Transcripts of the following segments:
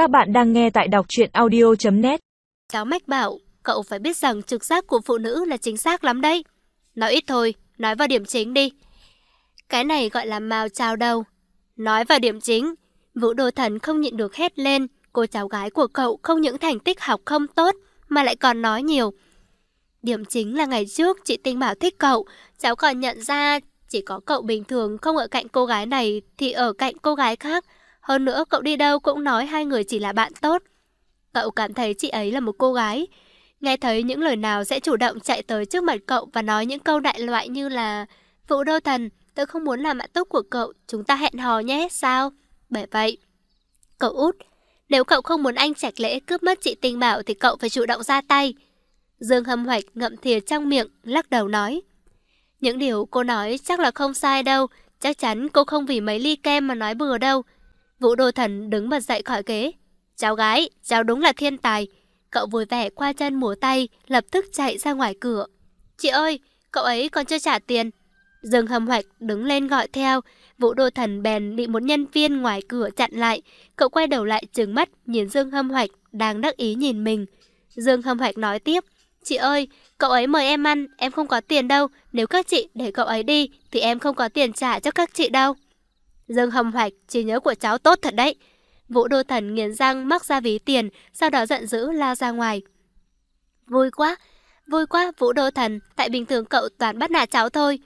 Các bạn đang nghe tại đọc truyện audio.net Cháu Mách bảo, cậu phải biết rằng trực giác của phụ nữ là chính xác lắm đấy. Nói ít thôi, nói vào điểm chính đi. Cái này gọi là màu trào đầu. Nói vào điểm chính, Vũ Đô Thần không nhịn được hét lên, cô cháu gái của cậu không những thành tích học không tốt, mà lại còn nói nhiều. Điểm chính là ngày trước chị Tinh Bảo thích cậu, cháu còn nhận ra chỉ có cậu bình thường không ở cạnh cô gái này thì ở cạnh cô gái khác. Hơn nữa cậu đi đâu cũng nói hai người chỉ là bạn tốt. Cậu cảm thấy chị ấy là một cô gái. Nghe thấy những lời nào sẽ chủ động chạy tới trước mặt cậu và nói những câu đại loại như là Vũ Đô Thần, tôi không muốn làm bạn tốt của cậu, chúng ta hẹn hò nhé, sao? Bởi vậy, cậu út, nếu cậu không muốn anh Trạch Lễ cướp mất chị Tinh Bảo thì cậu phải chủ động ra tay. Dương Hâm Hoạch ngậm thìa trong miệng, lắc đầu nói. Những điều cô nói chắc là không sai đâu, chắc chắn cô không vì mấy ly kem mà nói bừa đâu. Vũ Đô Thần đứng bật dậy khỏi ghế. Cháu gái, cháu đúng là thiên tài. Cậu vui vẻ qua chân múa tay, lập tức chạy ra ngoài cửa. Chị ơi, cậu ấy còn chưa trả tiền. Dương Hâm Hoạch đứng lên gọi theo. Vũ Đô Thần bèn bị một nhân viên ngoài cửa chặn lại. Cậu quay đầu lại trừng mắt nhìn Dương Hâm Hoạch đang đắc ý nhìn mình. Dương Hâm Hoạch nói tiếp. Chị ơi, cậu ấy mời em ăn, em không có tiền đâu. Nếu các chị để cậu ấy đi, thì em không có tiền trả cho các chị đâu. Dương Hâm Hoạch, trí nhớ của cháu tốt thật đấy. Vũ Đô Thần nghiến răng móc ra ví tiền, sau đó giận dữ lao ra ngoài. Vui quá, vui quá Vũ Đô Thần, tại bình thường cậu toàn bắt nạt cháu thôi.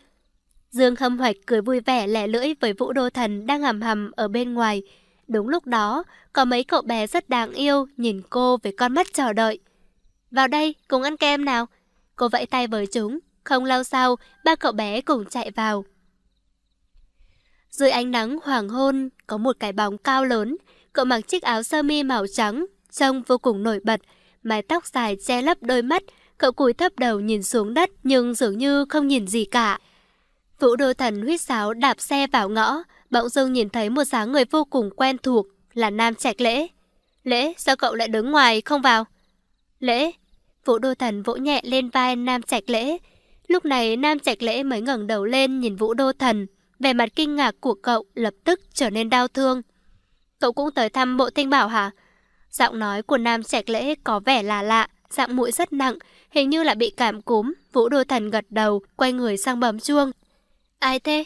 Dương Hâm Hoạch cười vui vẻ lẻ lưỡi với Vũ Đô Thần đang hầm hầm ở bên ngoài. Đúng lúc đó, có mấy cậu bé rất đáng yêu nhìn cô với con mắt chờ đợi. Vào đây, cùng ăn kem nào. Cô vẫy tay với chúng. Không lâu sau, ba cậu bé cùng chạy vào. Dưới ánh nắng hoàng hôn, có một cái bóng cao lớn. Cậu mặc chiếc áo sơ mi màu trắng, trông vô cùng nổi bật. Mái tóc dài che lấp đôi mắt. Cậu cúi thấp đầu nhìn xuống đất nhưng dường như không nhìn gì cả. Vũ đô thần huyết sáo đạp xe vào ngõ, bỗng dưng nhìn thấy một dáng người vô cùng quen thuộc, là Nam Trạch Lễ. Lễ, sao cậu lại đứng ngoài, không vào? Lễ, Vũ Đô Thần vỗ nhẹ lên vai Nam Trạch Lễ. Lúc này Nam Trạch Lễ mới ngẩng đầu lên nhìn Vũ Đô Thần. Vẻ mặt kinh ngạc của cậu lập tức trở nên đau thương. Cậu cũng tới thăm bộ tinh bảo hả? Giọng nói của Nam Trạch Lễ có vẻ là lạ, giọng mũi rất nặng, hình như là bị cảm cúm. Vũ Đô Thần gật đầu, quay người sang bấm chuông. Ai thế?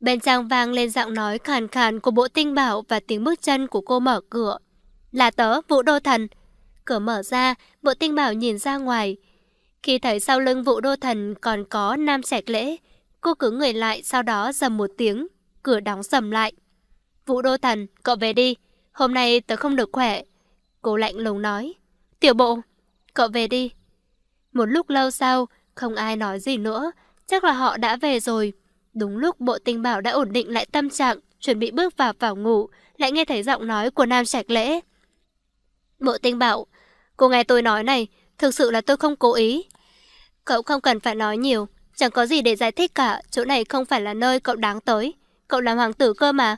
Bên trong vang lên giọng nói khàn khàn của bộ tinh bảo và tiếng bước chân của cô mở cửa. Là tớ, Vũ Đô Thần. Cửa mở ra, bộ tinh bảo nhìn ra ngoài. Khi thấy sau lưng vũ đô thần còn có nam trạch lễ, cô cứ người lại sau đó dầm một tiếng, cửa đóng sầm lại. Vũ đô thần, cậu về đi, hôm nay tớ không được khỏe. Cô lạnh lùng nói. Tiểu bộ, cậu về đi. Một lúc lâu sau, không ai nói gì nữa, chắc là họ đã về rồi. Đúng lúc bộ tinh bảo đã ổn định lại tâm trạng, chuẩn bị bước vào vào ngủ, lại nghe thấy giọng nói của nam Trạch lễ. Bộ tinh bảo, Cô nghe tôi nói này, thực sự là tôi không cố ý. Cậu không cần phải nói nhiều, chẳng có gì để giải thích cả, chỗ này không phải là nơi cậu đáng tới. Cậu làm hoàng tử cơ mà.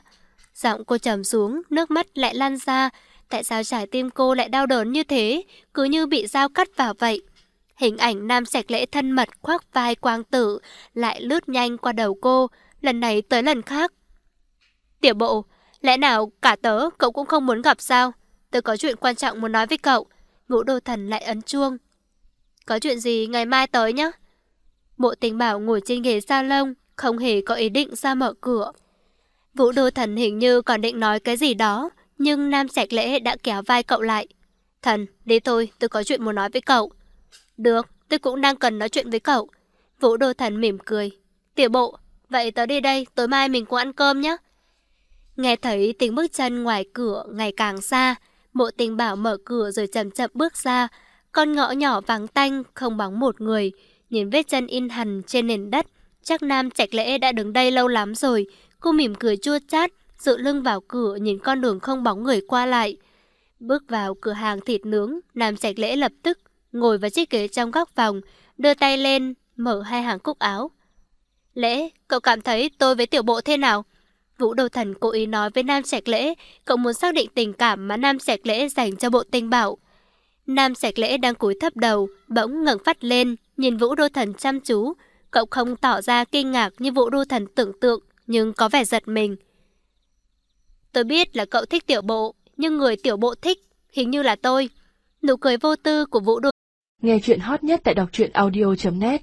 Giọng cô trầm xuống, nước mắt lại lan ra. Tại sao trái tim cô lại đau đớn như thế, cứ như bị dao cắt vào vậy. Hình ảnh nam sạch lễ thân mật khoác vai quang tử lại lướt nhanh qua đầu cô, lần này tới lần khác. Tiểu bộ, lẽ nào cả tớ cậu cũng không muốn gặp sao? tớ có chuyện quan trọng muốn nói với cậu. Ngũ Đô Thần lại ấn chuông. Có chuyện gì ngày mai tới nhé mộ tình bảo ngồi trên ghế salon, không hề có ý định ra mở cửa. Vũ Đô Thần hình như còn định nói cái gì đó, nhưng Nam Trạch Lễ đã kéo vai cậu lại. Thần, đi thôi, tôi có chuyện muốn nói với cậu. Được, tôi cũng đang cần nói chuyện với cậu. Vũ Đô Thần mỉm cười. Tiểu bộ, vậy tớ đi đây, tối mai mình cùng ăn cơm nhé. Nghe thấy tiếng bước chân ngoài cửa ngày càng xa, Mộ tình bảo mở cửa rồi chậm chậm bước ra. Con ngõ nhỏ vắng tanh, không bóng một người. Nhìn vết chân in hằn trên nền đất. Chắc Nam Trạch Lễ đã đứng đây lâu lắm rồi. Cô mỉm cười chua chát, dựa lưng vào cửa nhìn con đường không bóng người qua lại. Bước vào cửa hàng thịt nướng, Nam Trạch Lễ lập tức ngồi vào chiếc ghế trong góc phòng, đưa tay lên, mở hai hàng cúc áo. Lễ, cậu cảm thấy tôi với tiểu bộ thế nào? Vũ Đầu Thần cố ý nói với Nam Trạch Lễ, cậu muốn xác định tình cảm mà Nam Trạch Lễ dành cho bộ tinh bảo. Nam Trạch Lễ đang cúi thấp đầu, bỗng ngẩng phát lên, nhìn Vũ Đô Thần chăm chú. Cậu không tỏ ra kinh ngạc như Vũ Đô Thần tưởng tượng, nhưng có vẻ giật mình. Tôi biết là cậu thích tiểu bộ, nhưng người tiểu bộ thích hình như là tôi. Nụ cười vô tư của Vũ đô Nghe chuyện hot nhất tại đọc truyện audio.net